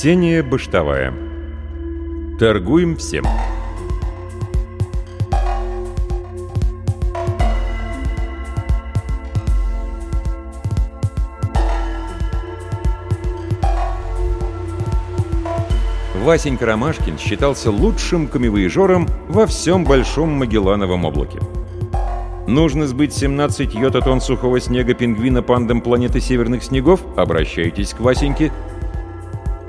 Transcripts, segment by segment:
Ксения Баштовая. Торгуем всем. Васенька Ромашкин считался лучшим камевоежором во всем Большом Магеллановом облаке. Нужно сбыть 17 йота-тонн сухого снега пингвина пандам планеты Северных Снегов? Обращайтесь к Васеньке.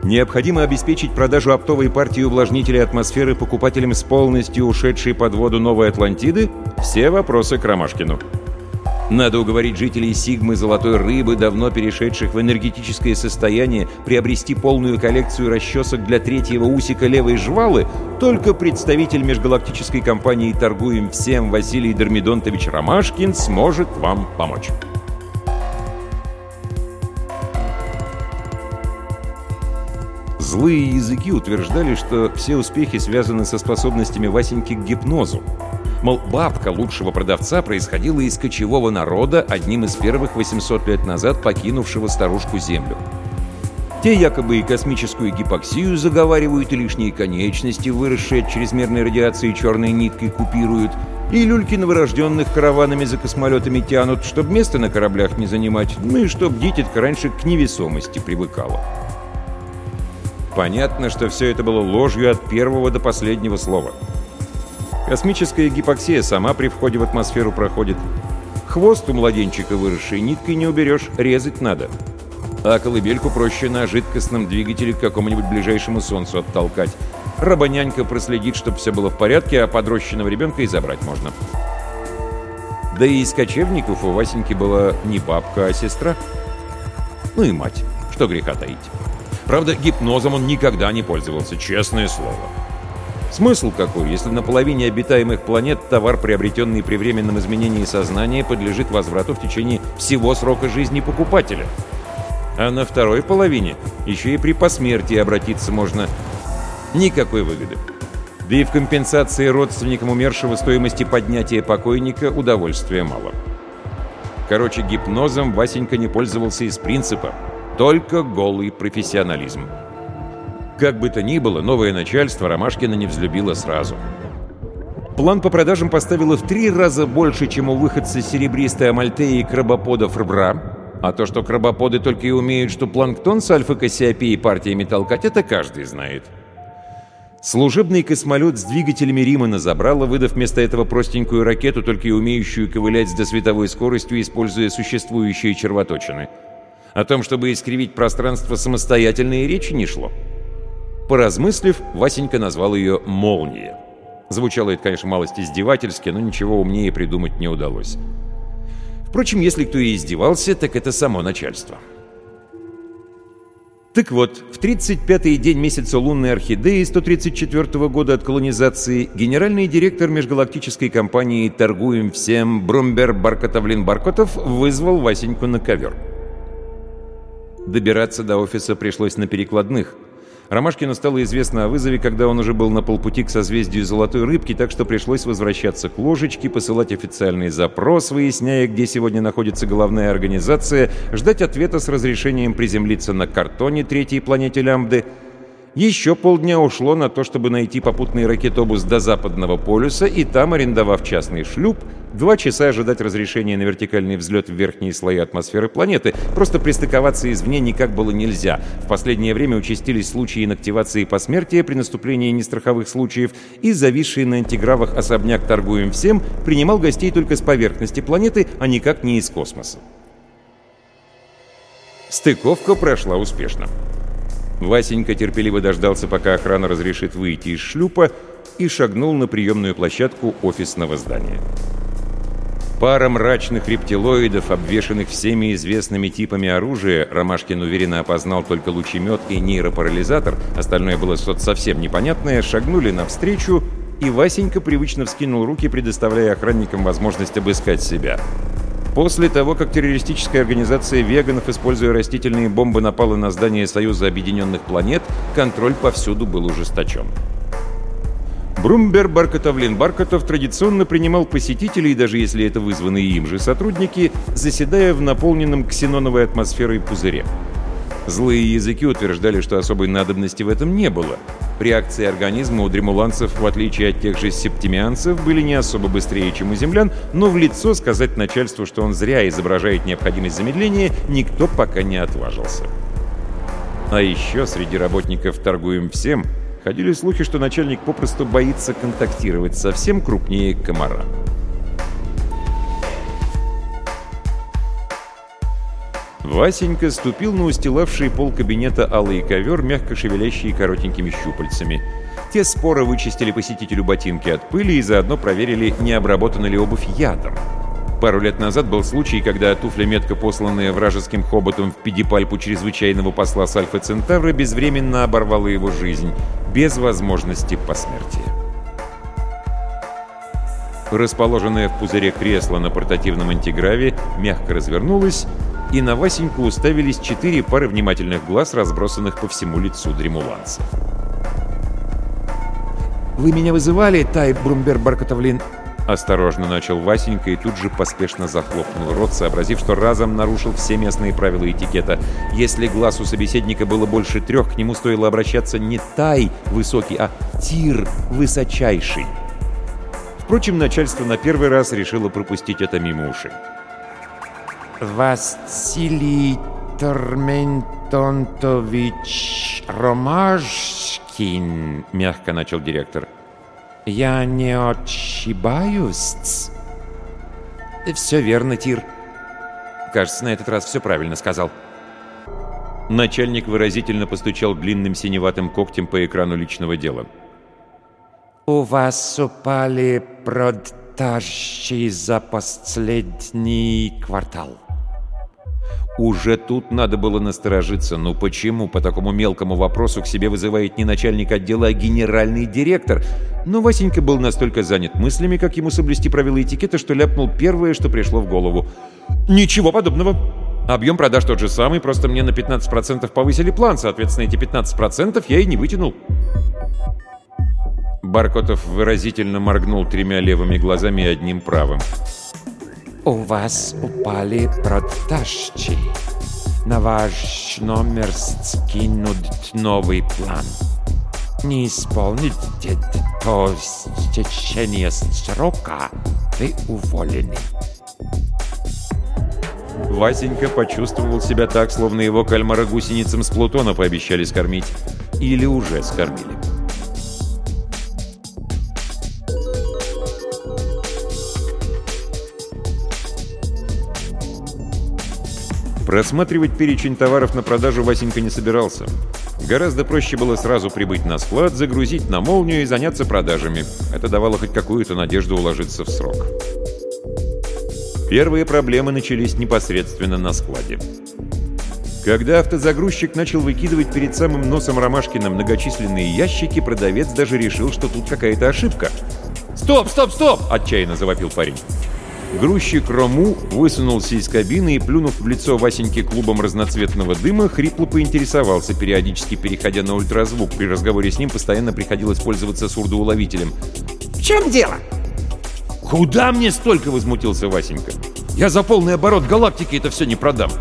Необходимо обеспечить продажу оптовой партии увлажнителей атмосферы покупателям с полностью ушедшей под воду Новой Атлантиды? Все вопросы к Ромашкину. Надо уговорить жителей Сигмы Золотой Рыбы, давно перешедших в энергетическое состояние, приобрести полную коллекцию расчесок для третьего усика левой жвалы. Только представитель межгалактической компании «Торгуем всем» Василий Дермидонтович Ромашкин сможет вам помочь. Злые языки утверждали, что все успехи связаны со способностями Васеньки к гипнозу. Мол, бабка лучшего продавца происходила из кочевого народа, одним из первых 800 лет назад покинувшего старушку Землю. Те якобы и космическую гипоксию заговаривают, и лишние конечности, выросшие от чрезмерной радиации черной ниткой, купируют, и люльки новорожденных караванами за космолетами тянут, чтобы место на кораблях не занимать, ну и чтоб дитятка раньше к невесомости привыкала. Понятно, что все это было ложью от первого до последнего слова. Космическая гипоксия сама при входе в атмосферу проходит. Хвост у младенчика выросший ниткой не уберешь, резать надо. А колыбельку проще на жидкостном двигателе к какому-нибудь ближайшему солнцу оттолкать. Рабонянька проследит, чтобы все было в порядке, а подрощенного ребенка и забрать можно. Да и из кочевников у Васеньки была не бабка, а сестра. Ну и мать, что греха таить. Правда, гипнозом он никогда не пользовался, честное слово. Смысл какой, если на половине обитаемых планет товар, приобретенный при временном изменении сознания, подлежит возврату в течение всего срока жизни покупателя? А на второй половине еще и при посмертии обратиться можно. Никакой выгоды. Да и в компенсации родственникам умершего стоимости поднятия покойника удовольствия мало. Короче, гипнозом Васенька не пользовался из принципа. Только голый профессионализм. Как бы то ни было, новое начальство Ромашкина не взлюбило сразу. План по продажам поставило в три раза больше, чем у выходца серебристой амальтеи и крабоподов рбра. А то, что крабоподы только и умеют, что планктон с альфа-кассиопией партиями толкать, это каждый знает. Служебный космолет с двигателями Римана забрало, выдав вместо этого простенькую ракету, только и умеющую ковылять с досветовой скоростью, используя существующие червоточины. О том, чтобы искривить пространство самостоятельно и речи не шло. Поразмыслив, Васенька назвал ее «Молния». Звучало это, конечно, малость издевательски, но ничего умнее придумать не удалось. Впрочем, если кто и издевался, так это само начальство. Так вот, в 35-й день месяца лунной орхидеи 134 года от колонизации генеральный директор межгалактической компании «Торгуем всем» Брумбер Баркотовлин-Баркотов вызвал Васеньку на ковер. Добираться до офиса пришлось на перекладных – Ромашкину стало известно о вызове, когда он уже был на полпути к созвездию Золотой Рыбки, так что пришлось возвращаться к ложечке, посылать официальный запрос, выясняя, где сегодня находится главная организация, ждать ответа с разрешением приземлиться на картоне третьей планете Лямбды — еще полдня ушло на то, чтобы найти попутный ракетобус до Западного полюса и там, арендовав частный шлюп, два часа ожидать разрешения на вертикальный взлет в верхние слои атмосферы планеты. Просто пристыковаться извне никак было нельзя. В последнее время участились случаи инактивации посмертия при наступлении нестраховых случаев, и зависший на антигравах особняк «Торгуем всем» принимал гостей только с поверхности планеты, а никак не из космоса. Стыковка прошла успешно. Васенька терпеливо дождался, пока охрана разрешит выйти из шлюпа, и шагнул на приемную площадку офисного здания. Пара мрачных рептилоидов, обвешанных всеми известными типами оружия, Ромашкин уверенно опознал только лучемет и нейропарализатор, остальное было что-то совсем непонятное, шагнули навстречу, и Васенька привычно вскинул руки, предоставляя охранникам возможность обыскать себя. После того, как террористическая организация веганов, используя растительные бомбы, напала на здание Союза Объединенных Планет, контроль повсюду был ужесточен. Брумбер Баркотовлин Баркотов традиционно принимал посетителей, даже если это вызванные им же сотрудники, заседая в наполненном ксеноновой атмосферой пузыре. Злые языки утверждали, что особой надобности в этом не было. Реакции организма у дремуланцев, в отличие от тех же септимианцев, были не особо быстрее, чем у землян, но в лицо сказать начальству, что он зря изображает необходимость замедления, никто пока не отважился. А еще среди работников «Торгуем всем» ходили слухи, что начальник попросту боится контактировать со всем крупнее комара. Васенька ступил на устилавший пол кабинета алый ковер, мягко шевелящий коротенькими щупальцами. Те споро вычистили посетителю ботинки от пыли и заодно проверили, не обработана ли обувь ядом. Пару лет назад был случай, когда туфля, метко посланная вражеским хоботом в педипальпу чрезвычайного посла с Альфа Центавра, безвременно оборвала его жизнь, без возможности посмертия. Расположенное в пузыре кресло на портативном антиграве мягко развернулось, и на Васеньку уставились четыре пары внимательных глаз, разбросанных по всему лицу дремуланца. «Вы меня вызывали, Тай Брумбер Баркатовлин?» Осторожно начал Васенька и тут же поспешно захлопнул рот, сообразив, что разом нарушил все местные правила этикета. Если глаз у собеседника было больше трех, к нему стоило обращаться не «тай» высокий, а «тир» высочайший. Впрочем, начальство на первый раз решило пропустить это мимо ушей. Василий Торментонтович Ромашкин, мягко начал директор. Я не ошибаюсь? Все верно, Тир. Кажется, на этот раз все правильно сказал. Начальник выразительно постучал длинным синеватым когтем по экрану личного дела. «У вас упали продажи за последний квартал». Уже тут надо было насторожиться. Ну почему по такому мелкому вопросу к себе вызывает не начальник отдела, а генеральный директор? Но Васенька был настолько занят мыслями, как ему соблюсти правила этикета, что ляпнул первое, что пришло в голову. «Ничего подобного!» Объем продаж тот же самый, просто мне на 15% повысили план, соответственно, эти 15% я и не вытянул. Баркотов выразительно моргнул тремя левыми глазами и одним правым. У вас упали продажи. На ваш номер скинут новый план. Не исполните до течения срока, вы уволены. Васенька почувствовал себя так, словно его кальмара гусеницам с Плутона пообещали скормить. Или уже скормили. Просматривать перечень товаров на продажу Васенька не собирался. Гораздо проще было сразу прибыть на склад, загрузить на молнию и заняться продажами. Это давало хоть какую-то надежду уложиться в срок. Первые проблемы начались непосредственно на складе. Когда автозагрузчик начал выкидывать перед самым носом Ромашкина многочисленные ящики, продавец даже решил, что тут какая-то ошибка. «Стоп, стоп, стоп!» – отчаянно завопил парень. Грузчик Рому высунулся из кабины и, плюнув в лицо Васеньке клубом разноцветного дыма, хрипло поинтересовался, периодически переходя на ультразвук. При разговоре с ним постоянно приходилось пользоваться сурдоуловителем. «В чем дело?» «Куда мне столько?» — возмутился Васенька. «Я за полный оборот галактики это все не продам».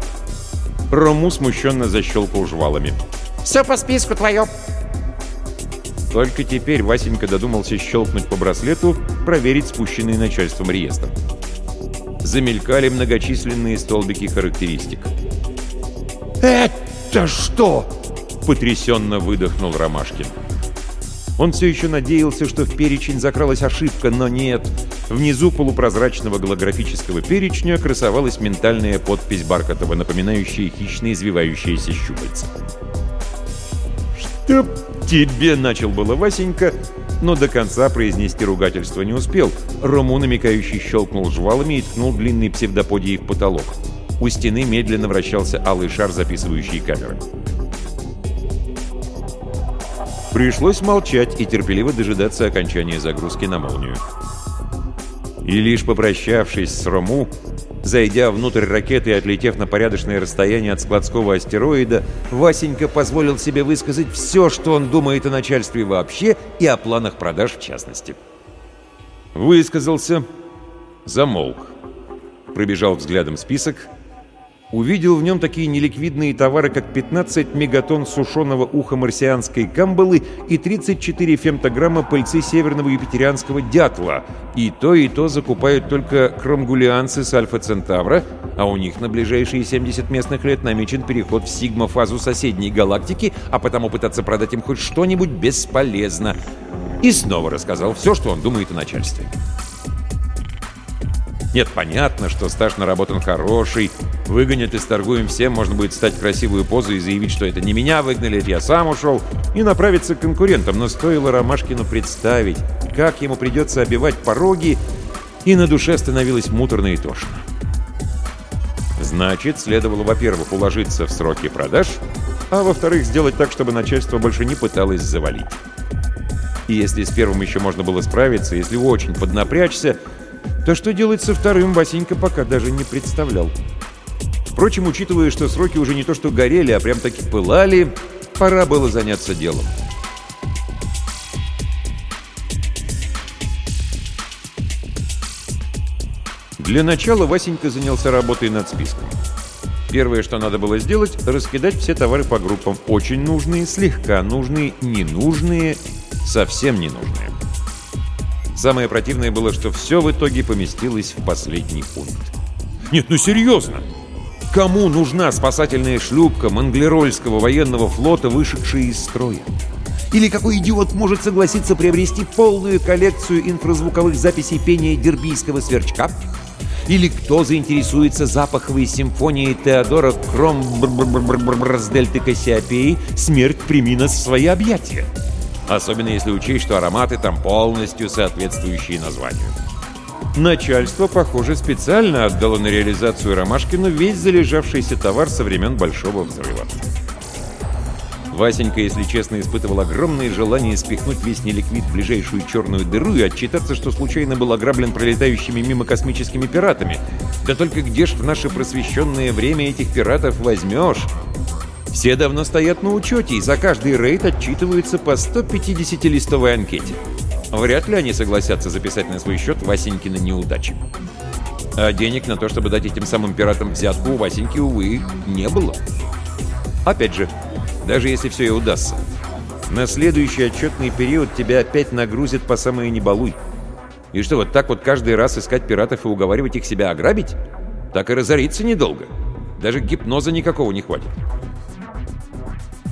Рому смущенно защелкал жвалами. «Все по списку твое». Только теперь Васенька додумался щелкнуть по браслету, проверить спущенный начальством реестр замелькали многочисленные столбики характеристик. «Это что?» — потрясенно выдохнул Ромашкин. Он все еще надеялся, что в перечень закралась ошибка, но нет. Внизу полупрозрачного голографического перечня красовалась ментальная подпись Баркотова, напоминающая хищные извивающиеся щупальца. «Чтоб тебе!» — начал было Васенька, но до конца произнести ругательство не успел. Рому, намекающий, щелкнул жвалами и ткнул длинный псевдоподией в потолок. У стены медленно вращался алый шар, записывающий камеры. Пришлось молчать и терпеливо дожидаться окончания загрузки на молнию. И лишь попрощавшись с Рому, Зайдя внутрь ракеты и отлетев на порядочное расстояние от складского астероида, Васенька позволил себе высказать все, что он думает о начальстве вообще и о планах продаж в частности. Высказался, замолк, пробежал взглядом список увидел в нем такие неликвидные товары, как 15 мегатонн сушеного уха марсианской камбалы и 34 фемтограмма пыльцы северного юпитерианского дятла. И то, и то закупают только кромгулианцы с Альфа-Центавра, а у них на ближайшие 70 местных лет намечен переход в сигма-фазу соседней галактики, а потому пытаться продать им хоть что-нибудь бесполезно. И снова рассказал все, что он думает о начальстве. Нет, понятно, что стаж наработан хороший. Выгонят и торгуем всем, можно будет стать красивую позу и заявить, что это не меня выгнали, это я сам ушел, и направиться к конкурентам. Но стоило Ромашкину представить, как ему придется обивать пороги, и на душе становилось муторно и тошно. Значит, следовало, во-первых, уложиться в сроки продаж, а во-вторых, сделать так, чтобы начальство больше не пыталось завалить. И если с первым еще можно было справиться, если очень поднапрячься, то что делать со вторым, Васенька пока даже не представлял. Впрочем, учитывая, что сроки уже не то что горели, а прям-таки пылали, пора было заняться делом. Для начала Васенька занялся работой над списком. Первое, что надо было сделать, раскидать все товары по группам. Очень нужные, слегка нужные, ненужные, совсем ненужные. Самое противное было, что все в итоге поместилось в последний пункт. Нет, ну серьезно! Кому нужна спасательная шлюпка Манглерольского военного флота, вышедшая из строя? Или какой идиот может согласиться приобрести полную коллекцию инфразвуковых записей пения дербийского сверчка? Или кто заинтересуется запаховой симфонией Теодора Кром с дельты Кассиопеи «Смерть прими нас в свои объятия»? Особенно если учесть, что ароматы там полностью соответствующие названию. Начальство, похоже, специально отдало на реализацию Ромашкину весь залежавшийся товар со времен Большого Взрыва. Васенька, если честно, испытывал огромное желание спихнуть весь неликвид в ближайшую черную дыру и отчитаться, что случайно был ограблен пролетающими мимо космическими пиратами. Да только где ж в наше просвещенное время этих пиратов возьмешь? Все давно стоят на учете, и за каждый рейд отчитываются по 150-листовой анкете. Вряд ли они согласятся записать на свой счет Васенькины неудачи. А денег на то, чтобы дать этим самым пиратам взятку, у Васеньки, увы, не было. Опять же, даже если все и удастся, на следующий отчетный период тебя опять нагрузят по самое не балуй. И что, вот так вот каждый раз искать пиратов и уговаривать их себя ограбить? Так и разориться недолго. Даже гипноза никакого не хватит.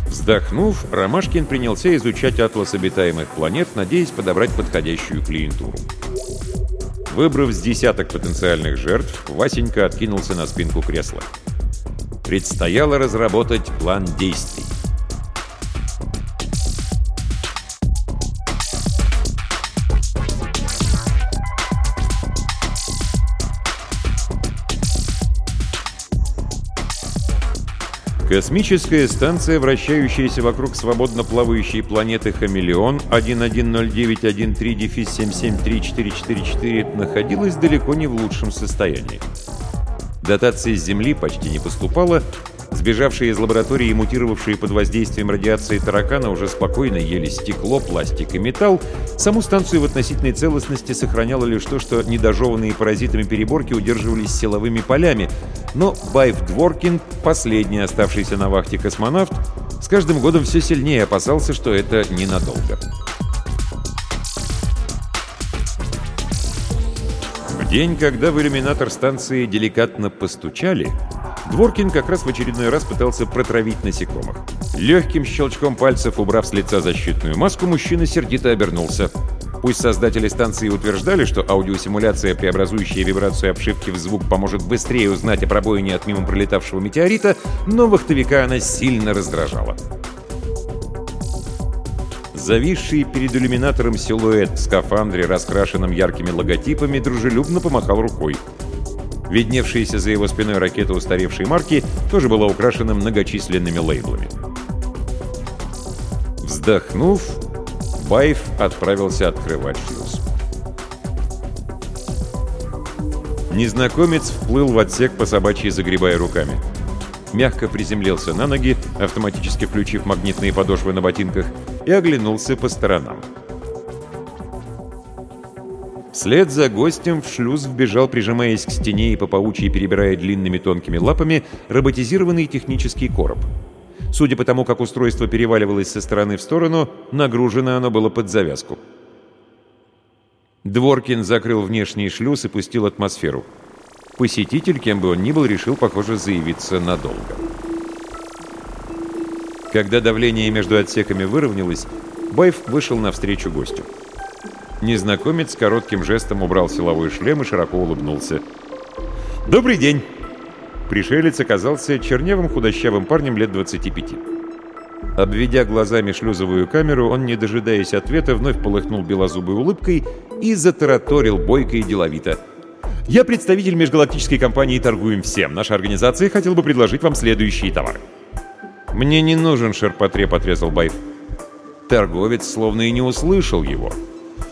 Вздохнув, Ромашкин принялся изучать атлас обитаемых планет, надеясь подобрать подходящую клиентуру. Выбрав с десяток потенциальных жертв, Васенька откинулся на спинку кресла. Предстояло разработать план действий. Космическая станция, вращающаяся вокруг свободно плавающей планеты Хамелеон 110913-7734444, находилась далеко не в лучшем состоянии. Дотации с Земли почти не поступало, Сбежавшие из лаборатории и мутировавшие под воздействием радиации таракана уже спокойно ели стекло, пластик и металл. Саму станцию в относительной целостности сохраняло лишь то, что недожеванные паразитами переборки удерживались силовыми полями. Но Байф Дворкин, последний оставшийся на вахте космонавт, с каждым годом все сильнее опасался, что это ненадолго. День, когда в иллюминатор станции деликатно постучали, Дворкин как раз в очередной раз пытался протравить насекомых. Легким щелчком пальцев, убрав с лица защитную маску, мужчина сердито обернулся. Пусть создатели станции утверждали, что аудиосимуляция, преобразующая вибрацию обшивки в звук, поможет быстрее узнать о пробоине от мимо пролетавшего метеорита, но вахтовика она сильно раздражала. Зависший перед иллюминатором силуэт в скафандре, раскрашенном яркими логотипами, дружелюбно помахал рукой. Видневшаяся за его спиной ракета устаревшей марки тоже была украшена многочисленными лейблами. Вздохнув, Байф отправился открывать шлюз. Незнакомец вплыл в отсек по собачьей, загребая руками. Мягко приземлился на ноги, автоматически включив магнитные подошвы на ботинках, и оглянулся по сторонам. Вслед за гостем в шлюз вбежал, прижимаясь к стене и по паучьи перебирая длинными тонкими лапами, роботизированный технический короб. Судя по тому, как устройство переваливалось со стороны в сторону, нагружено оно было под завязку. Дворкин закрыл внешний шлюз и пустил атмосферу. Посетитель, кем бы он ни был, решил, похоже, заявиться надолго. Когда давление между отсеками выровнялось, Байф вышел навстречу гостю. Незнакомец коротким жестом убрал силовой шлем и широко улыбнулся. «Добрый день!» Пришелец оказался черневым худощавым парнем лет 25. Обведя глазами шлюзовую камеру, он, не дожидаясь ответа, вновь полыхнул белозубой улыбкой и затараторил бойко и деловито. «Я представитель межгалактической компании «Торгуем всем». Наша организация хотела бы предложить вам следующие товары». «Мне не нужен шерпотреб», — отрезал Байф. Торговец словно и не услышал его.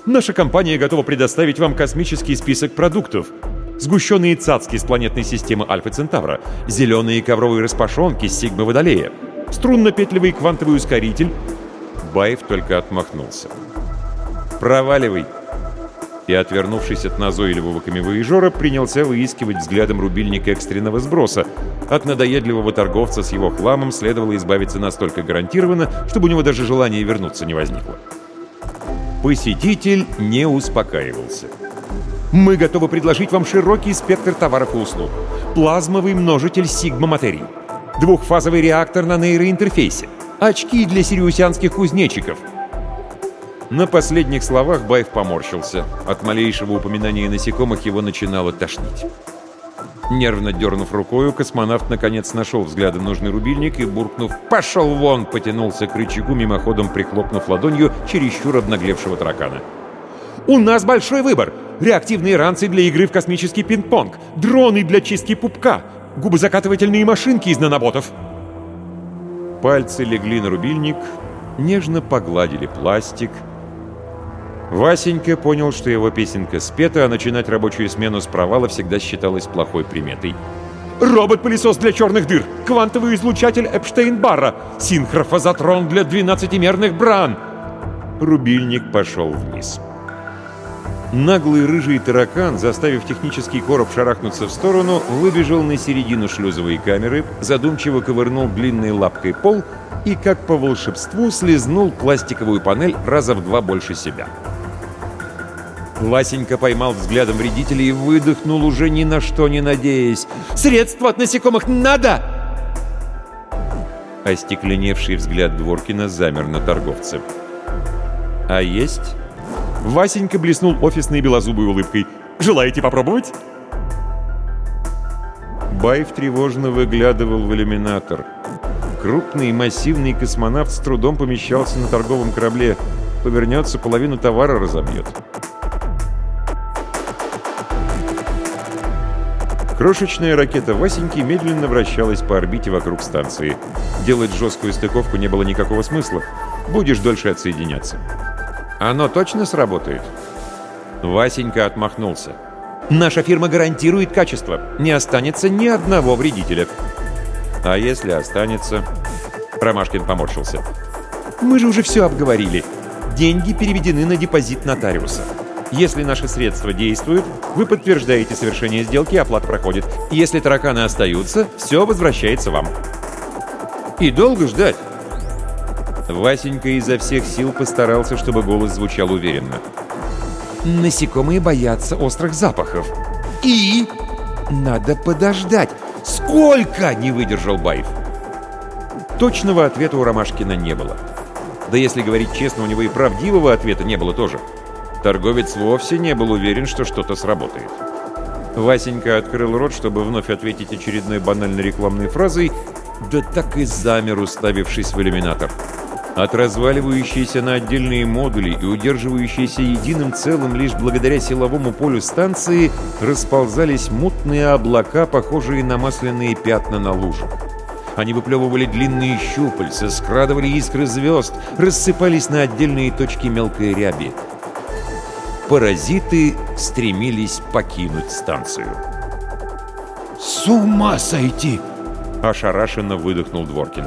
«Наша компания готова предоставить вам космический список продуктов. Сгущенные цацки с планетной системы Альфа Центавра, зеленые ковровые распашонки с Сигмы Водолея, струнно-петлевый квантовый ускоритель». Баев только отмахнулся. «Проваливай!» И, отвернувшись от назойливого камевоежора, принялся выискивать взглядом рубильник экстренного сброса. От надоедливого торговца с его хламом следовало избавиться настолько гарантированно, чтобы у него даже желания вернуться не возникло. Посетитель не успокаивался. «Мы готовы предложить вам широкий спектр товаров и услуг. Плазмовый множитель сигма-материи, двухфазовый реактор на нейроинтерфейсе, очки для сириусянских кузнечиков — на последних словах Байв поморщился. От малейшего упоминания насекомых его начинало тошнить. Нервно дернув рукою, космонавт наконец нашел взглядом нужный рубильник и, буркнув «Пошел вон!» потянулся к рычагу, мимоходом прихлопнув ладонью чересчур обнаглевшего таракана. «У нас большой выбор! Реактивные ранцы для игры в космический пинг-понг, дроны для чистки пупка, губозакатывательные машинки из наноботов!» Пальцы легли на рубильник, нежно погладили пластик — Васенька понял, что его песенка спета, а начинать рабочую смену с провала всегда считалось плохой приметой. Робот-пылесос для черных дыр, квантовый излучатель Эпштейн-Барра, синхрофазотрон для двенадцатимерных бран. Рубильник пошел вниз. Наглый рыжий таракан, заставив технический короб шарахнуться в сторону, выбежал на середину шлюзовой камеры, задумчиво ковырнул длинной лапкой пол и, как по волшебству, слезнул пластиковую панель раза в два больше себя. Васенька поймал взглядом вредителя и выдохнул, уже ни на что не надеясь. «Средства от насекомых надо!» Остекленевший взгляд Дворкина замер на торговце. «А есть?» Васенька блеснул офисной белозубой улыбкой. «Желаете попробовать?» Байв тревожно выглядывал в иллюминатор. Крупный массивный космонавт с трудом помещался на торговом корабле. Повернется, половину товара разобьет. Крошечная ракета Васеньки медленно вращалась по орбите вокруг станции. Делать жесткую стыковку не было никакого смысла. Будешь дольше отсоединяться. «Оно точно сработает?» Васенька отмахнулся. «Наша фирма гарантирует качество. Не останется ни одного вредителя». «А если останется?» Ромашкин поморщился. «Мы же уже все обговорили. Деньги переведены на депозит нотариуса. Если наши средства действуют, вы подтверждаете совершение сделки, оплата проходит. Если тараканы остаются, все возвращается вам. И долго ждать? Васенька изо всех сил постарался, чтобы голос звучал уверенно. Насекомые боятся острых запахов. И надо подождать. Сколько? Не выдержал Байф. Точного ответа у Ромашкина не было. Да если говорить честно, у него и правдивого ответа не было тоже. Торговец вовсе не был уверен, что что-то сработает. Васенька открыл рот, чтобы вновь ответить очередной банальной рекламной фразой, да так и замер, уставившись в иллюминатор. От разваливающейся на отдельные модули и удерживающейся единым целым лишь благодаря силовому полю станции расползались мутные облака, похожие на масляные пятна на лужах. Они выплевывали длинные щупальца, скрадывали искры звезд, рассыпались на отдельные точки мелкой ряби паразиты стремились покинуть станцию. «С ума сойти!» – ошарашенно выдохнул Дворкин.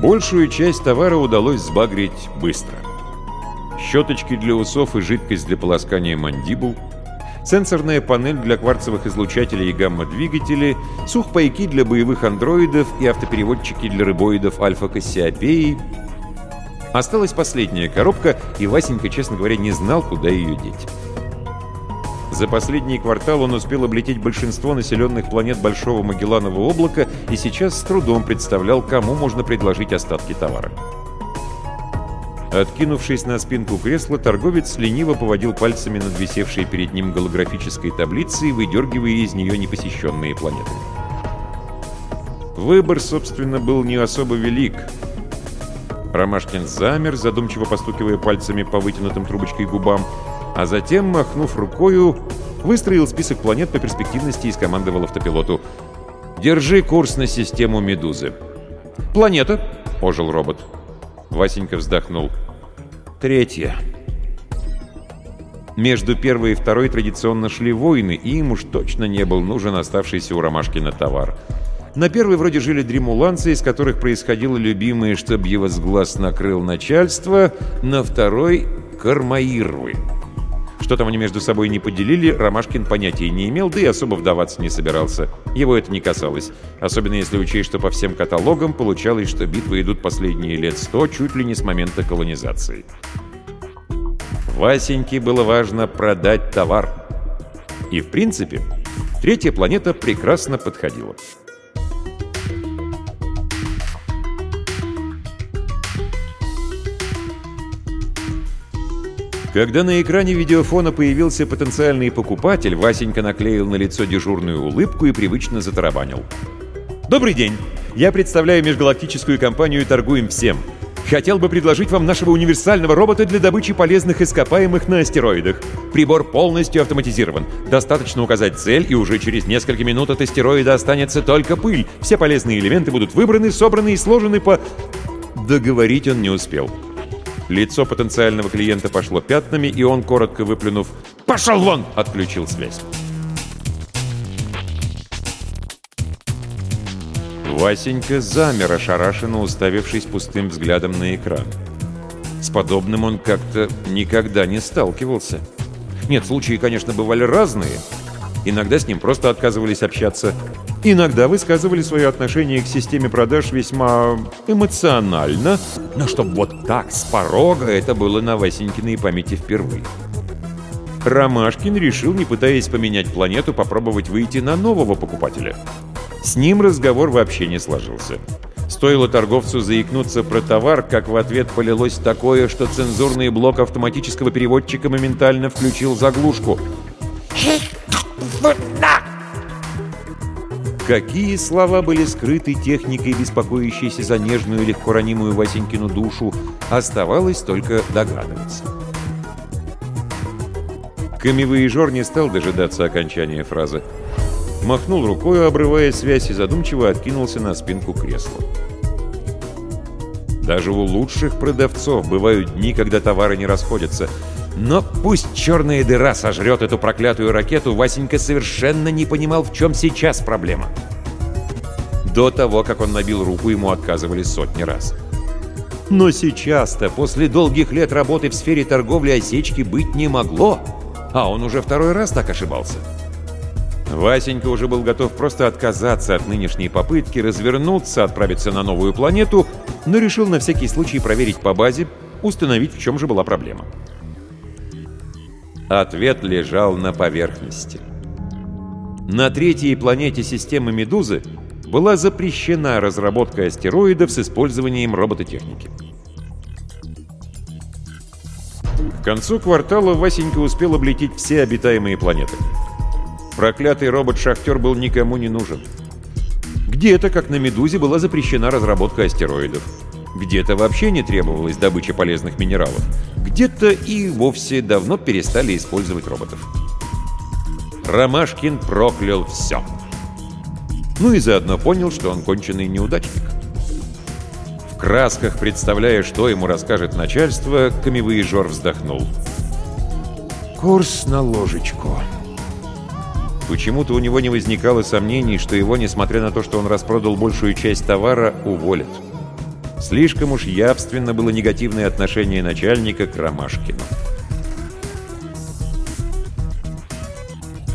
Большую часть товара удалось сбагрить быстро. Щеточки для усов и жидкость для полоскания мандибул, сенсорная панель для кварцевых излучателей и гамма-двигателей, сухпайки для боевых андроидов и автопереводчики для рыбоидов альфа-кассиопеи. Осталась последняя коробка, и Васенька, честно говоря, не знал, куда ее деть. За последний квартал он успел облететь большинство населенных планет Большого Магелланового облака и сейчас с трудом представлял, кому можно предложить остатки товара. Откинувшись на спинку кресла, торговец лениво поводил пальцами над висевшей перед ним голографической таблицей, выдергивая из нее непосещенные планеты. Выбор, собственно, был не особо велик. Ромашкин замер, задумчиво постукивая пальцами по вытянутым трубочкой губам, а затем, махнув рукою, выстроил список планет по перспективности и скомандовал автопилоту. «Держи курс на систему Медузы». «Планета?» — ожил робот. Васенька вздохнул. «Третья». Между первой и второй традиционно шли войны, и им уж точно не был нужен оставшийся у Ромашкина товар. На первой вроде жили дремуланцы, из которых происходило любимое, чтоб его с глаз накрыл начальство, на второй — кармаирвы. Что там они между собой не поделили, Ромашкин понятия не имел, да и особо вдаваться не собирался. Его это не касалось. Особенно если учесть, что по всем каталогам получалось, что битвы идут последние лет сто, чуть ли не с момента колонизации. Васеньке было важно продать товар. И, в принципе, третья планета прекрасно подходила. Когда на экране видеофона появился потенциальный покупатель, Васенька наклеил на лицо дежурную улыбку и привычно затарабанил. «Добрый день! Я представляю межгалактическую компанию «Торгуем всем». Хотел бы предложить вам нашего универсального робота для добычи полезных ископаемых на астероидах. Прибор полностью автоматизирован. Достаточно указать цель, и уже через несколько минут от астероида останется только пыль. Все полезные элементы будут выбраны, собраны и сложены по... Договорить он не успел. Лицо потенциального клиента пошло пятнами, и он, коротко выплюнув «Пошел вон!» отключил связь. Васенька замер, ошарашенно уставившись пустым взглядом на экран. С подобным он как-то никогда не сталкивался. Нет, случаи, конечно, бывали разные. Иногда с ним просто отказывались общаться. Иногда высказывали свое отношение к системе продаж весьма эмоционально, но чтобы вот так, с порога, это было на Васенькиной памяти впервые. Ромашкин решил, не пытаясь поменять планету, попробовать выйти на нового покупателя. С ним разговор вообще не сложился. Стоило торговцу заикнуться про товар, как в ответ полилось такое, что цензурный блок автоматического переводчика моментально включил заглушку. Какие слова были скрыты техникой, беспокоящейся за нежную, легко ранимую Васенькину душу, оставалось только догадываться. Камевоежор не стал дожидаться окончания фразы. Махнул рукой, обрывая связь, и задумчиво откинулся на спинку кресла. Даже у лучших продавцов бывают дни, когда товары не расходятся. Но пусть черная дыра сожрет эту проклятую ракету, Васенька совершенно не понимал, в чем сейчас проблема. До того, как он набил руку, ему отказывали сотни раз. Но сейчас-то, после долгих лет работы в сфере торговли, осечки быть не могло. А он уже второй раз так ошибался. Васенька уже был готов просто отказаться от нынешней попытки, развернуться, отправиться на новую планету, но решил на всякий случай проверить по базе, установить, в чем же была проблема. Ответ лежал на поверхности. На третьей планете системы «Медузы» была запрещена разработка астероидов с использованием робототехники. К концу квартала Васенька успел облететь все обитаемые планеты. Проклятый робот-шахтер был никому не нужен. Где-то, как на «Медузе», была запрещена разработка астероидов. Где-то вообще не требовалась добыча полезных минералов. Где-то и вовсе давно перестали использовать роботов. Ромашкин проклял все. Ну и заодно понял, что он конченый неудачник. В красках, представляя, что ему расскажет начальство, камевоежор вздохнул. Курс на ложечку. Почему-то у него не возникало сомнений, что его, несмотря на то, что он распродал большую часть товара, уволят. Слишком уж явственно было негативное отношение начальника к Ромашкину.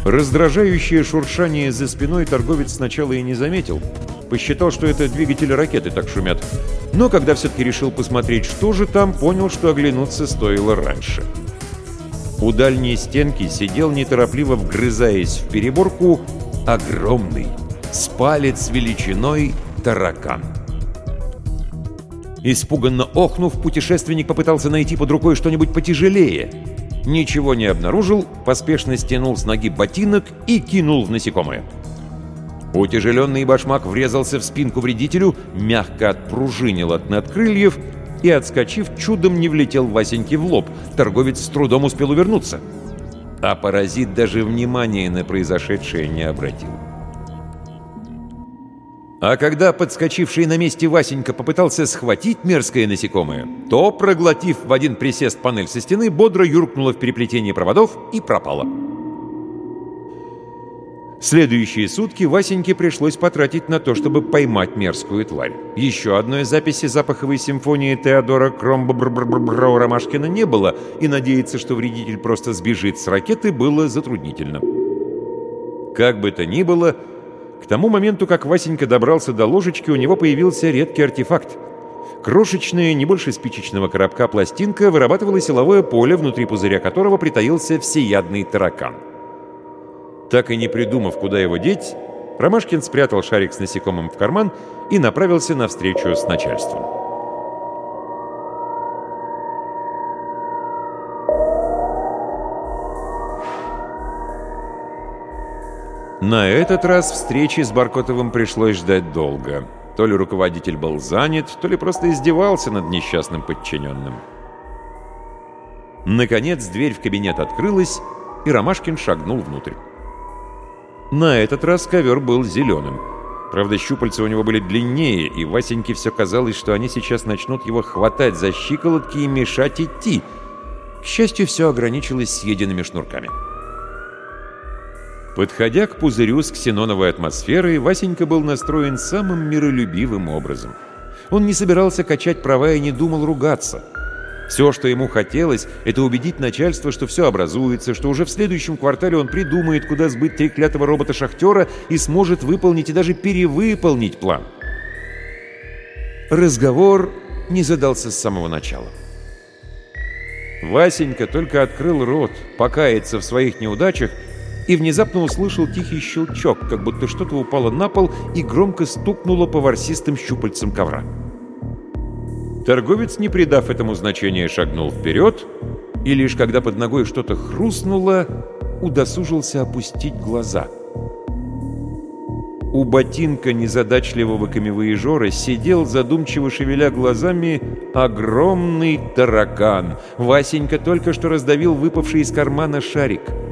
Раздражающее шуршание за спиной торговец сначала и не заметил. Посчитал, что это двигатели ракеты так шумят. Но когда все-таки решил посмотреть, что же там, понял, что оглянуться стоило раньше. У дальней стенки сидел, неторопливо вгрызаясь в переборку, огромный, с палец величиной таракан. Испуганно охнув, путешественник попытался найти под рукой что-нибудь потяжелее. Ничего не обнаружил, поспешно стянул с ноги ботинок и кинул в насекомое. Утяжеленный башмак врезался в спинку вредителю, мягко отпружинил от надкрыльев и, отскочив, чудом не влетел Васеньке в лоб. Торговец с трудом успел увернуться. А паразит даже внимания на произошедшее не обратил. А когда подскочивший на месте Васенька попытался схватить мерзкое насекомое, то, проглотив в один присест панель со стены, бодро юркнуло в переплетение проводов и пропало. Следующие сутки Васеньке пришлось потратить на то, чтобы поймать мерзкую тварь. Еще одной записи запаховой симфонии Теодора Кромбобрбрбрбрау Ромашкина не было, и надеяться, что вредитель просто сбежит с ракеты, было затруднительно. Как бы то ни было, к тому моменту, как Васенька добрался до ложечки, у него появился редкий артефакт. Крошечная, не больше спичечного коробка пластинка вырабатывала силовое поле, внутри пузыря которого притаился всеядный таракан. Так и не придумав, куда его деть, Ромашкин спрятал шарик с насекомым в карман и направился на встречу с начальством. На этот раз встречи с Баркотовым пришлось ждать долго. То ли руководитель был занят, то ли просто издевался над несчастным подчиненным. Наконец дверь в кабинет открылась, и Ромашкин шагнул внутрь. На этот раз ковер был зеленым. Правда, щупальца у него были длиннее, и Васеньке все казалось, что они сейчас начнут его хватать за щиколотки и мешать идти. К счастью, все ограничилось съеденными шнурками. Подходя к пузырю с ксеноновой атмосферой, Васенька был настроен самым миролюбивым образом. Он не собирался качать права и не думал ругаться. Все, что ему хотелось, это убедить начальство, что все образуется, что уже в следующем квартале он придумает, куда сбыть треклятого робота-шахтера и сможет выполнить и даже перевыполнить план. Разговор не задался с самого начала. Васенька только открыл рот покаяться в своих неудачах, и внезапно услышал тихий щелчок, как будто что-то упало на пол и громко стукнуло по ворсистым щупальцам ковра. Торговец, не придав этому значения, шагнул вперед, и лишь когда под ногой что-то хрустнуло, удосужился опустить глаза. У ботинка незадачливого камевоежора сидел, задумчиво шевеля глазами, огромный таракан. Васенька только что раздавил выпавший из кармана шарик —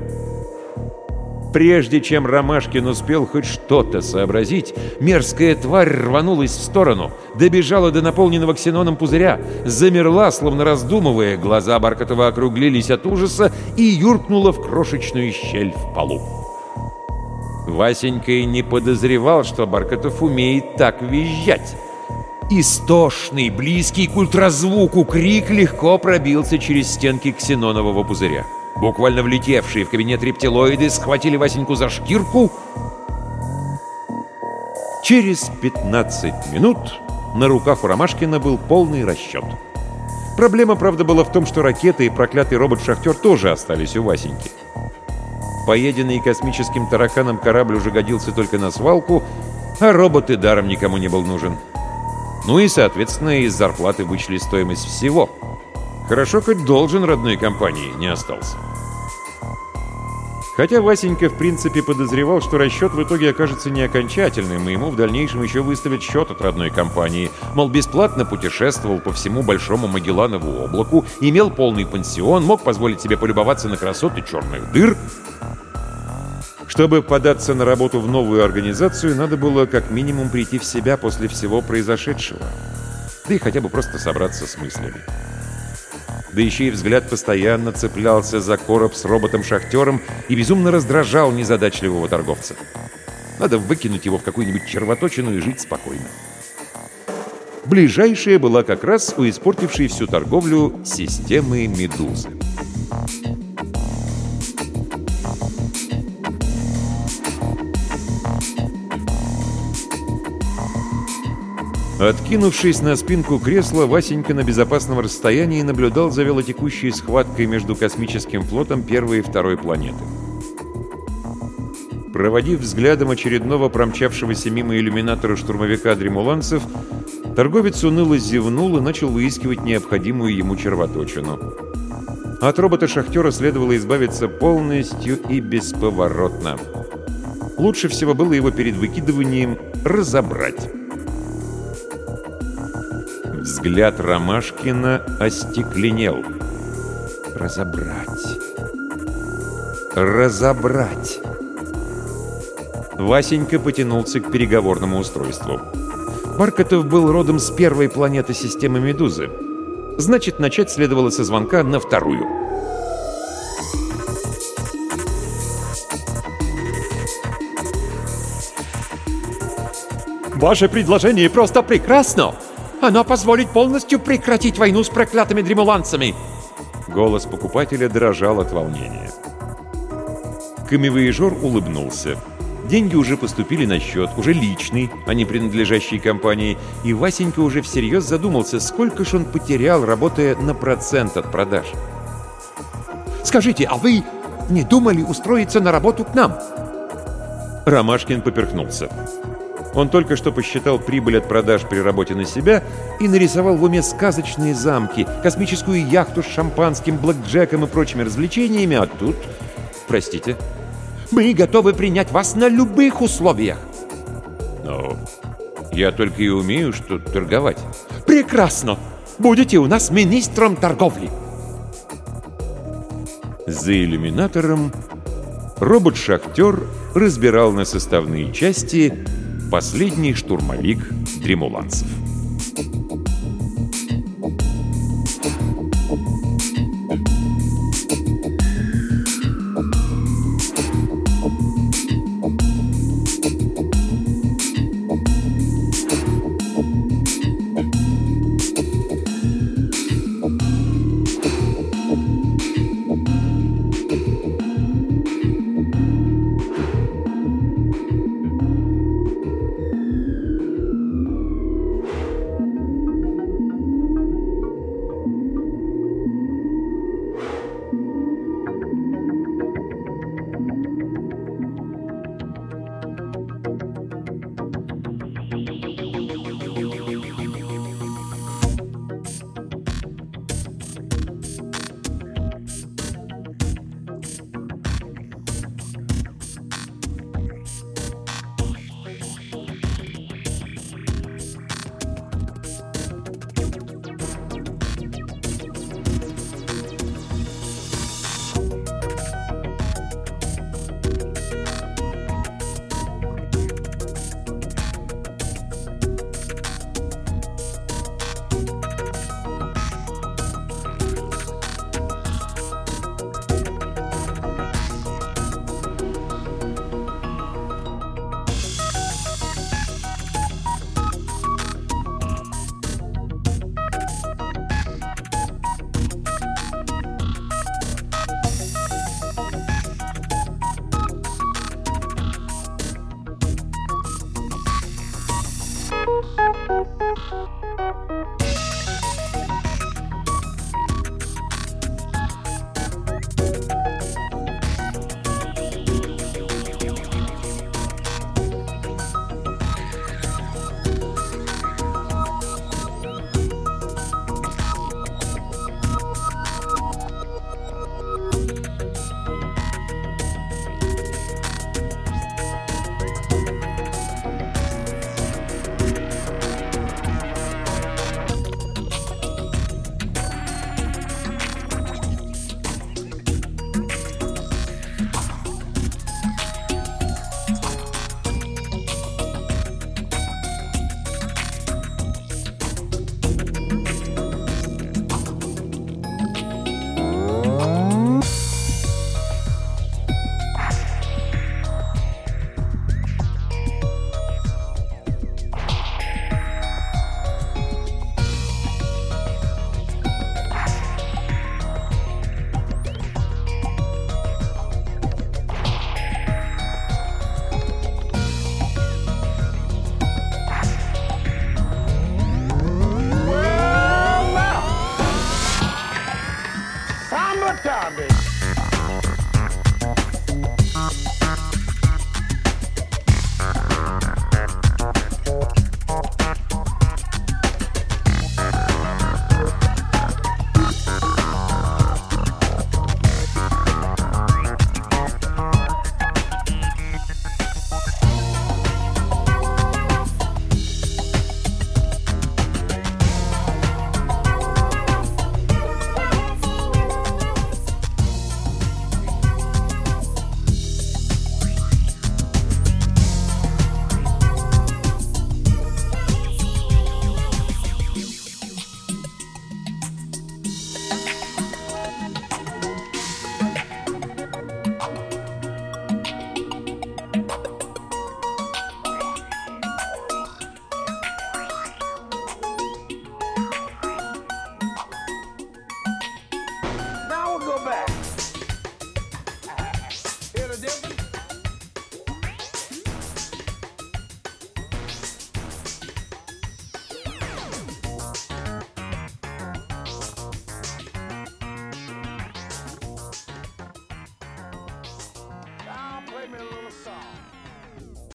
Прежде чем Ромашкин успел хоть что-то сообразить, мерзкая тварь рванулась в сторону, добежала до наполненного ксеноном пузыря, замерла, словно раздумывая, глаза Баркотова округлились от ужаса и юркнула в крошечную щель в полу. Васенька и не подозревал, что Баркотов умеет так визжать. Истошный, близкий к ультразвуку крик легко пробился через стенки ксенонового пузыря. Буквально влетевшие в кабинет рептилоиды схватили Васеньку за шкирку. Через 15 минут на руках у Ромашкина был полный расчет. Проблема, правда, была в том, что ракеты и проклятый робот-шахтер тоже остались у Васеньки. Поеденный космическим тараканом корабль уже годился только на свалку, а робот и даром никому не был нужен. Ну и, соответственно, из зарплаты вычли стоимость всего — Хорошо, хоть должен родной компании не остался. Хотя Васенька в принципе подозревал, что расчет в итоге окажется не окончательным, и ему в дальнейшем еще выставят счет от родной компании. Мол, бесплатно путешествовал по всему Большому Магелланову облаку, имел полный пансион, мог позволить себе полюбоваться на красоты черных дыр. Чтобы податься на работу в новую организацию, надо было как минимум прийти в себя после всего произошедшего. Да и хотя бы просто собраться с мыслями. Да еще и взгляд постоянно цеплялся за короб с роботом-шахтером и безумно раздражал незадачливого торговца. Надо выкинуть его в какую-нибудь червоточину и жить спокойно. Ближайшая была как раз у испортившей всю торговлю системы «Медузы». Откинувшись на спинку кресла, Васенька на безопасном расстоянии наблюдал за велотекущей схваткой между космическим флотом первой и второй планеты. Проводив взглядом очередного промчавшегося мимо иллюминатора штурмовика дремуланцев, торговец уныло зевнул и начал выискивать необходимую ему червоточину. От робота-шахтера следовало избавиться полностью и бесповоротно. Лучше всего было его перед выкидыванием разобрать. Взгляд Ромашкина остекленел. Разобрать. Разобрать. Васенька потянулся к переговорному устройству. Баркотов был родом с первой планеты системы «Медузы». Значит, начать следовало со звонка на вторую. «Ваше предложение просто прекрасно!» Оно позволит полностью прекратить войну с проклятыми дремуланцами!» Голос покупателя дрожал от волнения. Камевоежор улыбнулся. Деньги уже поступили на счет, уже личный, а не принадлежащий компании, и Васенька уже всерьез задумался, сколько ж он потерял, работая на процент от продаж. «Скажите, а вы не думали устроиться на работу к нам?» Ромашкин поперхнулся. Он только что посчитал прибыль от продаж при работе на себя и нарисовал в уме сказочные замки, космическую яхту с шампанским, блэкджеком и прочими развлечениями, а тут... Простите? Мы готовы принять вас на любых условиях. Но я только и умею, что торговать. Прекрасно! Будете у нас министром торговли. За иллюминатором робот-шахтер разбирал на составные части Последний штурмовик дремуланцев.